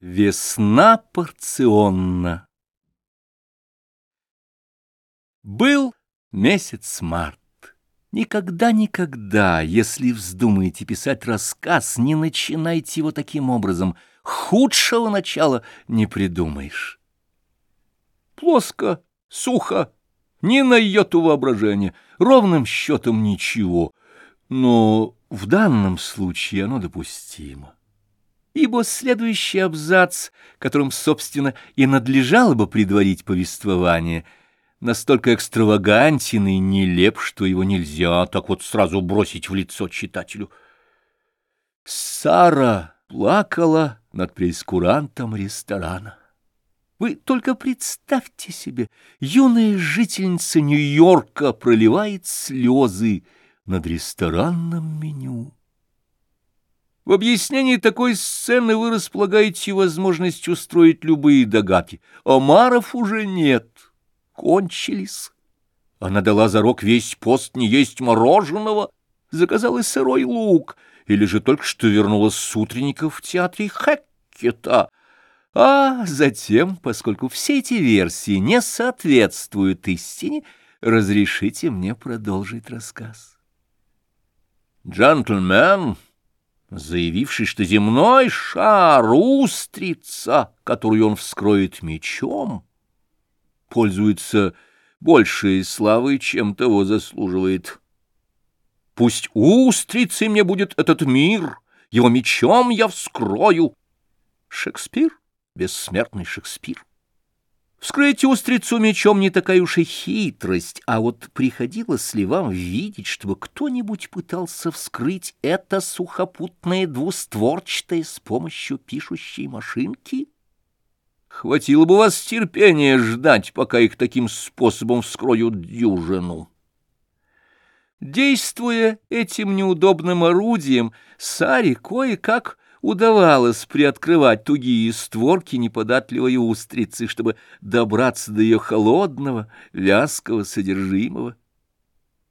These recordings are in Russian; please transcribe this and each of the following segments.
Весна порционна. Был месяц март. Никогда-никогда, если вздумаете писать рассказ, не начинайте его таким образом. Худшего начала не придумаешь. Плоско, сухо, ни на йоту воображения, ровным счетом ничего. Но в данном случае оно допустимо ибо следующий абзац, которым, собственно, и надлежало бы предварить повествование, настолько экстравагантен и нелеп, что его нельзя так вот сразу бросить в лицо читателю. Сара плакала над прескурантом ресторана. Вы только представьте себе, юная жительница Нью-Йорка проливает слезы над ресторанным меню. В объяснении такой сцены вы располагаете возможность устроить любые догадки. Омаров уже нет, кончились. Она дала зарок весь пост не есть мороженого, заказала сырой лук, или же только что вернулась с утренников в театре Хеккета. А затем, поскольку все эти версии не соответствуют истине, разрешите мне продолжить рассказ. «Джентльмен!» Заявивший, что земной шар — устрица, которую он вскроет мечом, пользуется большей славой, чем того заслуживает. Пусть устрицей мне будет этот мир, его мечом я вскрою. Шекспир, бессмертный Шекспир. Вскрыть устрицу мечом не такая уж и хитрость, а вот приходилось ли вам видеть, чтобы кто-нибудь пытался вскрыть это сухопутное двустворчатое с помощью пишущей машинки? Хватило бы вас терпения ждать, пока их таким способом вскроют дюжину. Действуя этим неудобным орудием, Саре кое-как удавалось приоткрывать тугие створки неподатливой устрицы, чтобы добраться до ее холодного, вязкого содержимого.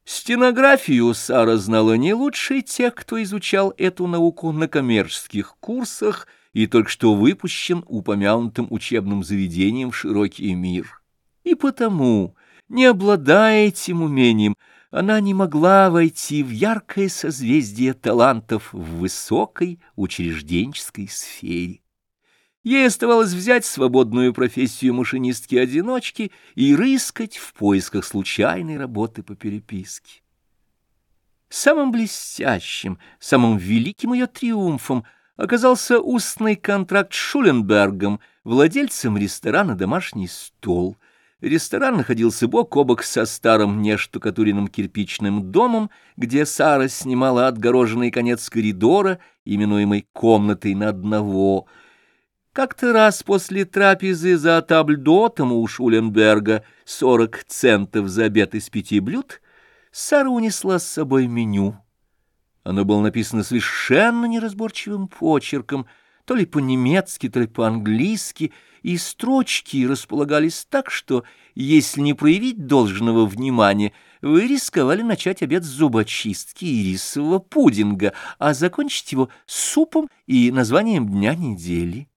Стенографию Сара знала не лучше тех, кто изучал эту науку на коммерческих курсах и только что выпущен упомянутым учебным заведением в широкий мир. И потому, не обладая этим умением, она не могла войти в яркое созвездие талантов в высокой учрежденческой сфере. Ей оставалось взять свободную профессию машинистки-одиночки и рыскать в поисках случайной работы по переписке. Самым блестящим, самым великим ее триумфом оказался устный контракт с Шуленбергом, владельцем ресторана «Домашний стол», Ресторан находился бок о бок со старым нештукатуренным кирпичным домом, где Сара снимала отгороженный конец коридора, именуемый «комнатой на одного». Как-то раз после трапезы за табльдотом у Шуленберга сорок центов за обед из пяти блюд Сара унесла с собой меню. Оно было написано совершенно неразборчивым почерком, то ли по-немецки, то ли по-английски — и строчки располагались так, что, если не проявить должного внимания, вы рисковали начать обед с зубочистки и рисового пудинга, а закончить его супом и названием дня недели.